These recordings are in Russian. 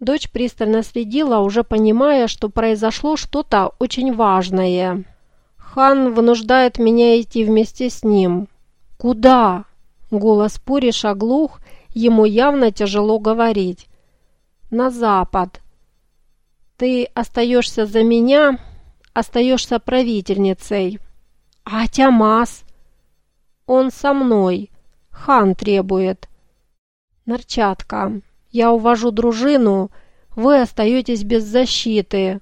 Дочь пристально следила, уже понимая, что произошло что-то очень важное. Хан вынуждает меня идти вместе с ним. «Куда?» Голос Пуриша глух, ему явно тяжело говорить. «На запад. Ты остаешься за меня, остаешься правительницей. А Тямас?» «Он со мной. Хан требует». «Нарчатка, я увожу дружину, вы остаетесь без защиты».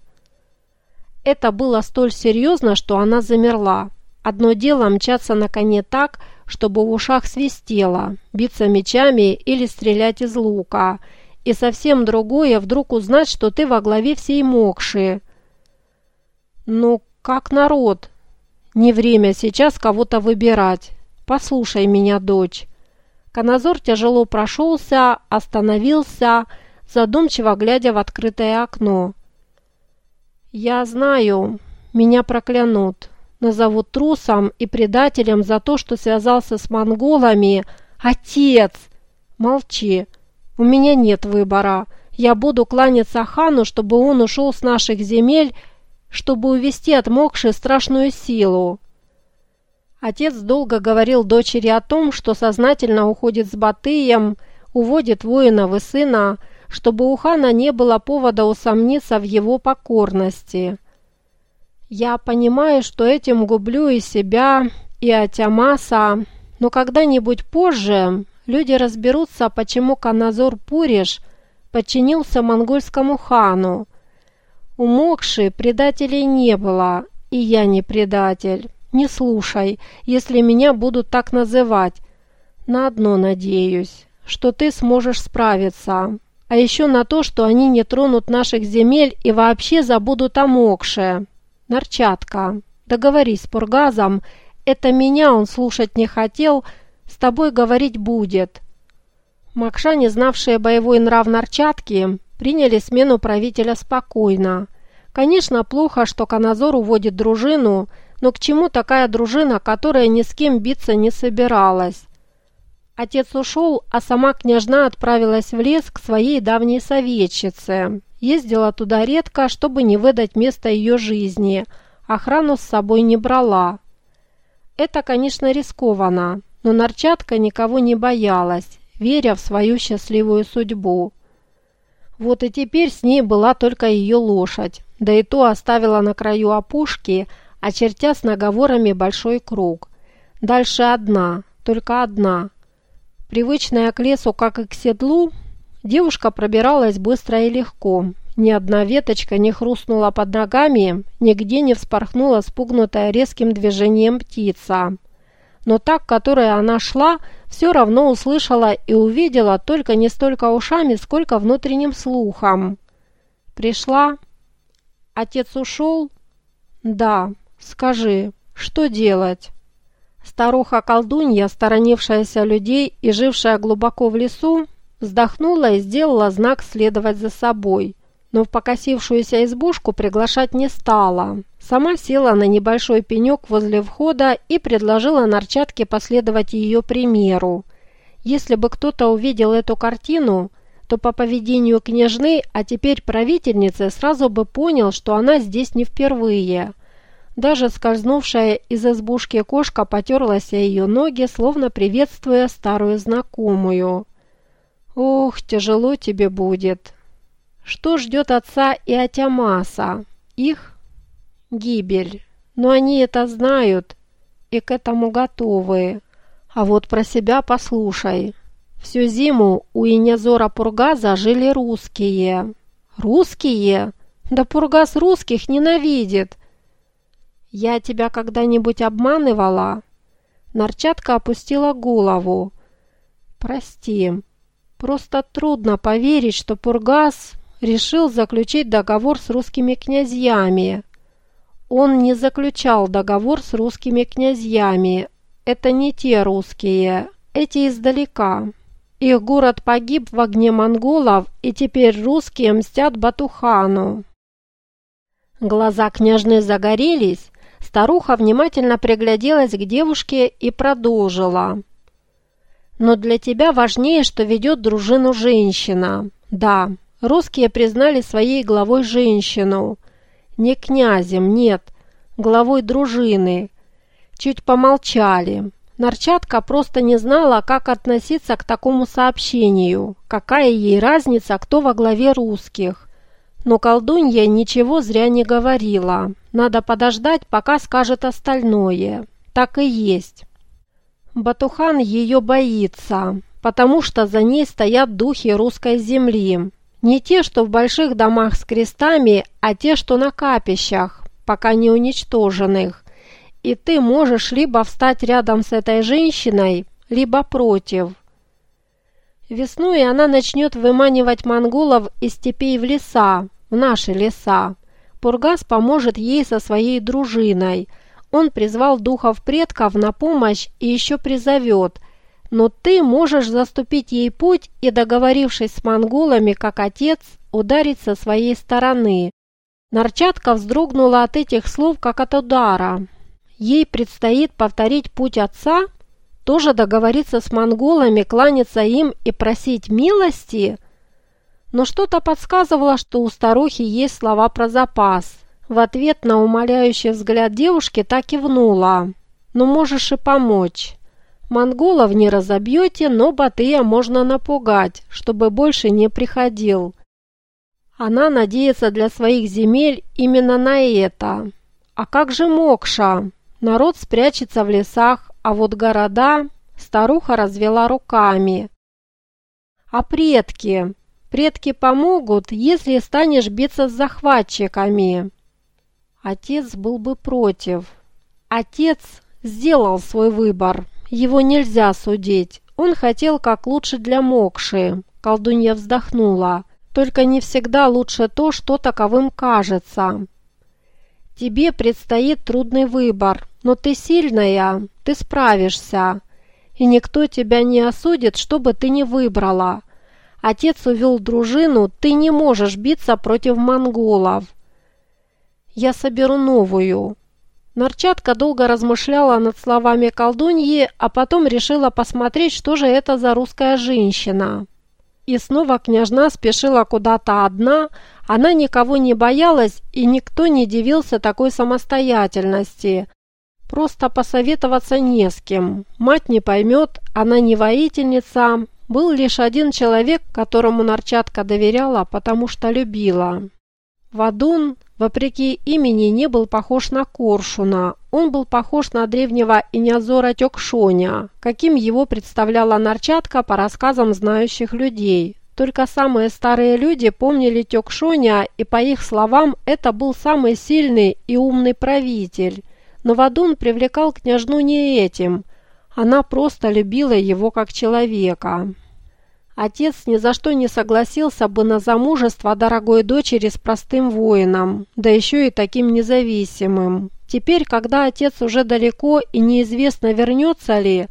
Это было столь серьезно, что она замерла. Одно дело мчаться на коне так, чтобы в ушах свистело, биться мечами или стрелять из лука, и совсем другое вдруг узнать, что ты во главе всей Мокши. Ну, как народ? Не время сейчас кого-то выбирать. Послушай меня, дочь. Каназор тяжело прошелся, остановился, задумчиво глядя в открытое окно. «Я знаю, меня проклянут, назовут трусом и предателем за то, что связался с монголами. Отец! Молчи, у меня нет выбора. Я буду кланяться хану, чтобы он ушел с наших земель, чтобы увести от Мокши страшную силу. Отец долго говорил дочери о том, что сознательно уходит с Батыем, уводит воинов и сына, чтобы у хана не было повода усомниться в его покорности. Я понимаю, что этим гублю и себя, и Атямаса, но когда-нибудь позже люди разберутся, почему Каназор Пуриш подчинился монгольскому хану. У Мокши предателей не было, и я не предатель. Не слушай, если меня будут так называть. На одно надеюсь, что ты сможешь справиться. А еще на то, что они не тронут наших земель и вообще забудут о Мокше. Нарчатка, договорись с Пургазом. Это меня он слушать не хотел, с тобой говорить будет. Макша, не знавшие боевой нрав Нарчатки, приняли смену правителя спокойно. Конечно, плохо, что Каназор уводит дружину, но к чему такая дружина, которая ни с кем биться не собиралась? Отец ушел, а сама княжна отправилась в лес к своей давней советчице. Ездила туда редко, чтобы не выдать место ее жизни. Охрану с собой не брала. Это, конечно, рискованно, но Нарчатка никого не боялась, веря в свою счастливую судьбу. Вот и теперь с ней была только ее лошадь, да и то оставила на краю опушки, очертя с наговорами большой круг. Дальше одна, только одна. Привычная к лесу, как и к седлу, девушка пробиралась быстро и легко. Ни одна веточка не хрустнула под ногами, нигде не вспорхнула спугнутая резким движением птица. Но так, которой она шла, все равно услышала и увидела только не столько ушами, сколько внутренним слухом. Пришла. Отец ушел? Да. Скажи, что делать?» Старуха-колдунья, сторонившаяся людей и жившая глубоко в лесу, вздохнула и сделала знак следовать за собой, но в покосившуюся избушку приглашать не стала. Сама села на небольшой пенек возле входа и предложила Нарчатке последовать ее примеру. Если бы кто-то увидел эту картину, то по поведению княжны, а теперь правительницы, сразу бы понял, что она здесь не впервые. Даже скользнувшая из избушки кошка потерлась о ее ноги, словно приветствуя старую знакомую. «Ох, тяжело тебе будет!» Что ждет отца и Атямаса? Их гибель. Но они это знают и к этому готовы. А вот про себя послушай. Всю зиму у Инязора Пургаза жили русские. Русские? Да Пургаз русских ненавидит. «Я тебя когда-нибудь обманывала?» Нарчатка опустила голову. «Прости, просто трудно поверить, что Пургас решил заключить договор с русскими князьями. Он не заключал договор с русскими князьями. Это не те русские, эти издалека. Их город погиб в огне монголов, и теперь русские мстят Батухану». Глаза княжны загорелись, Старуха внимательно пригляделась к девушке и продолжила. «Но для тебя важнее, что ведет дружину женщина. Да, Русские признали своей главой женщину. Не князем, нет, главой дружины. Чуть помолчали. Нарчатка просто не знала, как относиться к такому сообщению. Какая ей разница, кто во главе русских. Но колдунья ничего зря не говорила. Надо подождать, пока скажет остальное. Так и есть. Батухан ее боится, потому что за ней стоят духи русской земли. Не те, что в больших домах с крестами, а те, что на капищах, пока не уничтоженных. И ты можешь либо встать рядом с этой женщиной, либо против. Весной она начнет выманивать монголов из степей в леса, в наши леса. Пургас поможет ей со своей дружиной. Он призвал духов предков на помощь и еще призовет – но ты можешь заступить ей путь и, договорившись с монголами, как отец, ударить со своей стороны. Нарчатка вздрогнула от этих слов, как от удара. Ей предстоит повторить путь отца, тоже договориться с монголами, кланяться им и просить милости? Но что-то подсказывало, что у старухи есть слова про запас. В ответ на умоляющий взгляд девушки так кивнула. «Ну можешь и помочь». Монголов не разобьете, но Батыя можно напугать, чтобы больше не приходил. Она надеется для своих земель именно на это. А как же Мокша? Народ спрячется в лесах, а вот города... Старуха развела руками. А предки? Предки помогут, если станешь биться с захватчиками. Отец был бы против. Отец сделал свой выбор. Его нельзя судить. Он хотел как лучше для Мокши. Колдунья вздохнула. Только не всегда лучше то, что таковым кажется. Тебе предстоит трудный выбор, но ты сильная, ты справишься. И никто тебя не осудит, что бы ты ни выбрала. Отец увел дружину, ты не можешь биться против монголов. Я соберу новую. Нарчатка долго размышляла над словами колдуньи, а потом решила посмотреть, что же это за русская женщина. И снова княжна спешила куда-то одна, она никого не боялась, и никто не дивился такой самостоятельности. Просто посоветоваться не с кем. Мать не поймет, она не воительница. Был лишь один человек, которому Нарчатка доверяла, потому что любила. Вадун вопреки имени, не был похож на Коршуна. Он был похож на древнего Инязора Тёкшоня, каким его представляла Нарчатка по рассказам знающих людей. Только самые старые люди помнили Тёкшоня, и по их словам, это был самый сильный и умный правитель. Но Вадун привлекал княжну не этим. Она просто любила его как человека. Отец ни за что не согласился бы на замужество дорогой дочери с простым воином, да еще и таким независимым. Теперь, когда отец уже далеко и неизвестно вернется ли,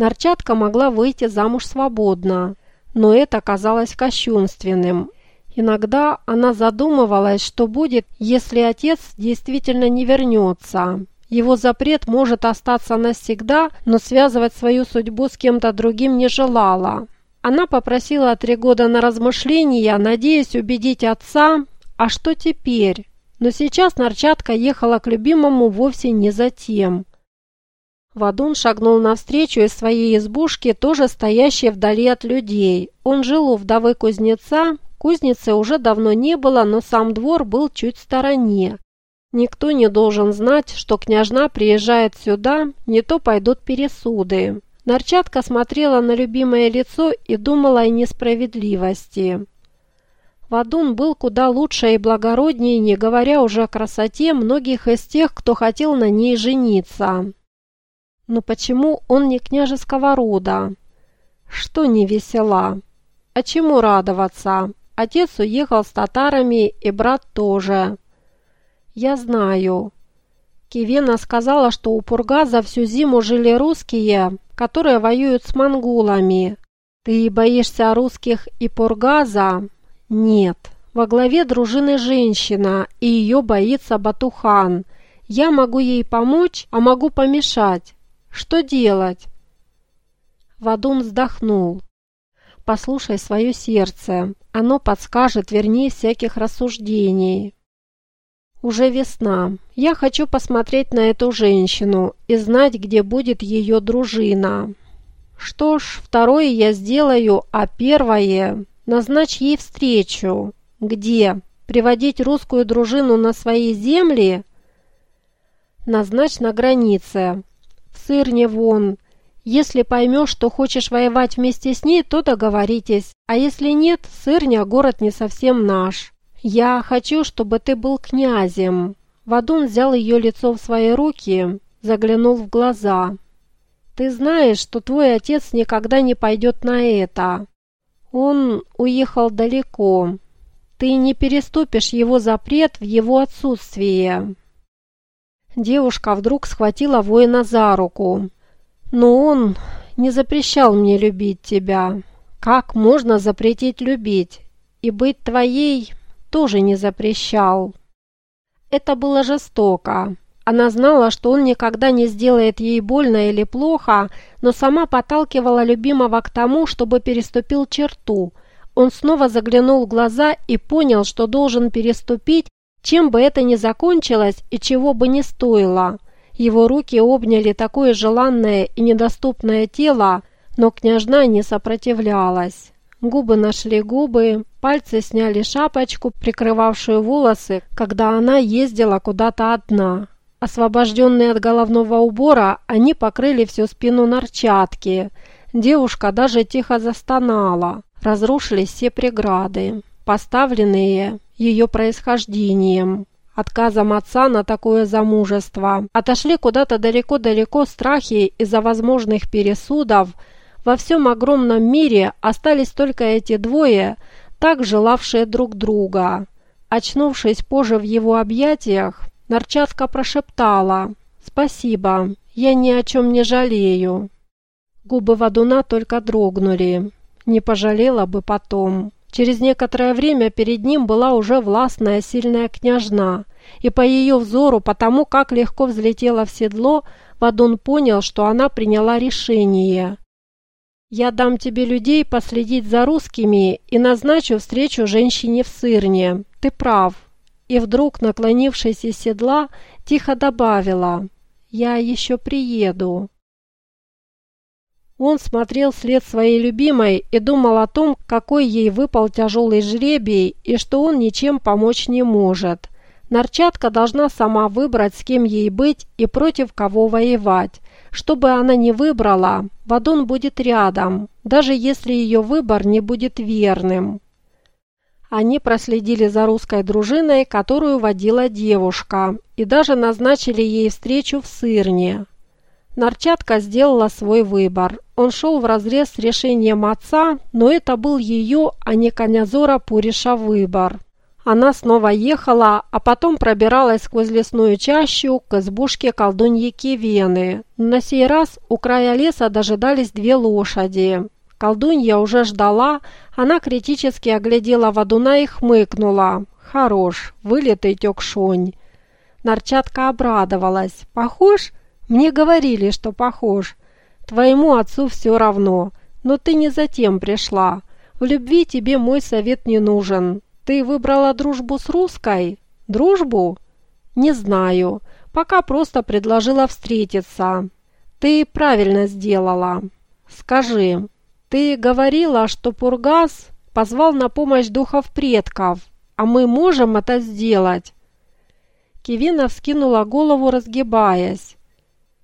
Нарчатка могла выйти замуж свободно, но это казалось кощунственным. Иногда она задумывалась, что будет, если отец действительно не вернется. Его запрет может остаться навсегда, но связывать свою судьбу с кем-то другим не желала. Она попросила три года на размышления, надеясь убедить отца, а что теперь? Но сейчас Нарчатка ехала к любимому вовсе не за тем. Вадун шагнул навстречу из своей избушки, тоже стоящей вдали от людей. Он жил у вдовы кузнеца, кузницы уже давно не было, но сам двор был чуть в стороне. Никто не должен знать, что княжна приезжает сюда, не то пойдут пересуды. Нарчатка смотрела на любимое лицо и думала о несправедливости. Вадун был куда лучше и благороднее, не говоря уже о красоте многих из тех, кто хотел на ней жениться. Но почему он не княжеского рода? Что не весела? А чему радоваться? Отец уехал с татарами, и брат тоже. Я знаю. Кивена сказала, что у Пургаза всю зиму жили русские, которые воюют с монголами. Ты боишься русских и Пургаза? Нет. Во главе дружины женщина, и ее боится Батухан. Я могу ей помочь, а могу помешать. Что делать? Вадун вздохнул. послушай свое сердце. Оно подскажет вернее всяких рассуждений. Уже весна. Я хочу посмотреть на эту женщину и знать, где будет ее дружина. Что ж, второе я сделаю, а первое... Назначь ей встречу. Где? Приводить русскую дружину на свои земли? Назначь на границе. В Сырне вон. Если поймешь, что хочешь воевать вместе с ней, то договоритесь. А если нет, Сырня город не совсем наш. Я хочу, чтобы ты был князем. Вадун взял ее лицо в свои руки, заглянул в глаза. Ты знаешь, что твой отец никогда не пойдет на это. Он уехал далеко. Ты не переступишь его запрет в его отсутствие. Девушка вдруг схватила воина за руку. Но он не запрещал мне любить тебя. Как можно запретить любить? И быть твоей тоже не запрещал. Это было жестоко. Она знала, что он никогда не сделает ей больно или плохо, но сама подталкивала любимого к тому, чтобы переступил черту. Он снова заглянул в глаза и понял, что должен переступить, чем бы это ни закончилось и чего бы ни стоило. Его руки обняли такое желанное и недоступное тело, но княжна не сопротивлялась. Губы нашли губы, пальцы сняли шапочку, прикрывавшую волосы, когда она ездила куда-то одна. Освобожденные от головного убора, они покрыли всю спину нарчатки. Девушка даже тихо застонала. Разрушились все преграды, поставленные ее происхождением отказом отца на такое замужество. Отошли куда-то далеко-далеко страхи из-за возможных пересудов. Во всем огромном мире остались только эти двое, так желавшие друг друга. Очнувшись позже в его объятиях, Нарчатка прошептала «Спасибо, я ни о чем не жалею». Губы Вадуна только дрогнули. Не пожалела бы потом. Через некоторое время перед ним была уже властная сильная княжна, и по ее взору, потому как легко взлетела в седло, Вадун понял, что она приняла решение. «Я дам тебе людей последить за русскими и назначу встречу женщине в Сырне. Ты прав». И вдруг, наклонившись из седла, тихо добавила «Я еще приеду». Он смотрел вслед своей любимой и думал о том, какой ей выпал тяжелый жребий и что он ничем помочь не может. Нарчатка должна сама выбрать, с кем ей быть и против кого воевать. Что бы она ни выбрала, Вадон будет рядом, даже если ее выбор не будет верным. Они проследили за русской дружиной, которую водила девушка, и даже назначили ей встречу в Сырне. Нарчатка сделала свой выбор. Он шел вразрез с решением отца, но это был ее, а не Конязора Пуриша выбор. Она снова ехала, а потом пробиралась сквозь лесную чащу к избушке колдуньи Кивены. На сей раз у края леса дожидались две лошади. Колдунья уже ждала, она критически оглядела Вадуна и хмыкнула. «Хорош, вылитый тёкшонь». Нарчатка обрадовалась. «Похож?» Мне говорили, что похож. Твоему отцу все равно, но ты не затем пришла. В любви тебе мой совет не нужен. Ты выбрала дружбу с русской? Дружбу? Не знаю. Пока просто предложила встретиться. Ты правильно сделала. Скажи, ты говорила, что Пургас позвал на помощь духов предков, а мы можем это сделать? Кивина вскинула голову, разгибаясь.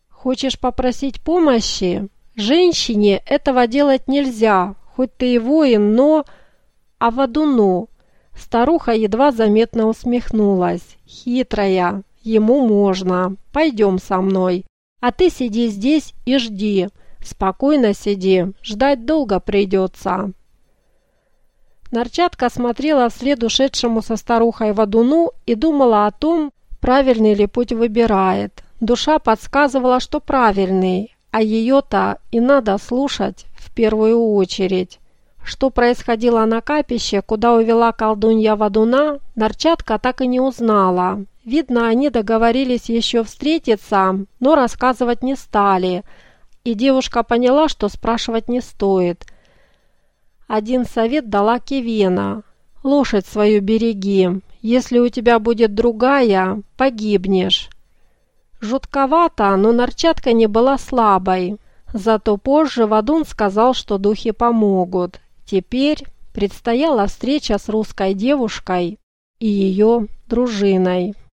Хочешь попросить помощи? Женщине этого делать нельзя, хоть ты и воин, но... А водуну? Старуха едва заметно усмехнулась. Хитрая, ему можно. Пойдем со мной. А ты сиди здесь и жди. Спокойно сиди, ждать долго придется. Нарчатка смотрела вслед ушедшему со старухой водуну и думала о том, правильный ли путь выбирает. Душа подсказывала, что правильный, а ее-то и надо слушать в первую очередь. Что происходило на капище, куда увела колдунья Вадуна, Нарчатка так и не узнала. Видно, они договорились еще встретиться, но рассказывать не стали, и девушка поняла, что спрашивать не стоит. Один совет дала Кевена. «Лошадь свою береги. Если у тебя будет другая, погибнешь». Жутковато, но Нарчатка не была слабой. Зато позже Вадун сказал, что духи помогут. Теперь предстояла встреча с русской девушкой и ее дружиной.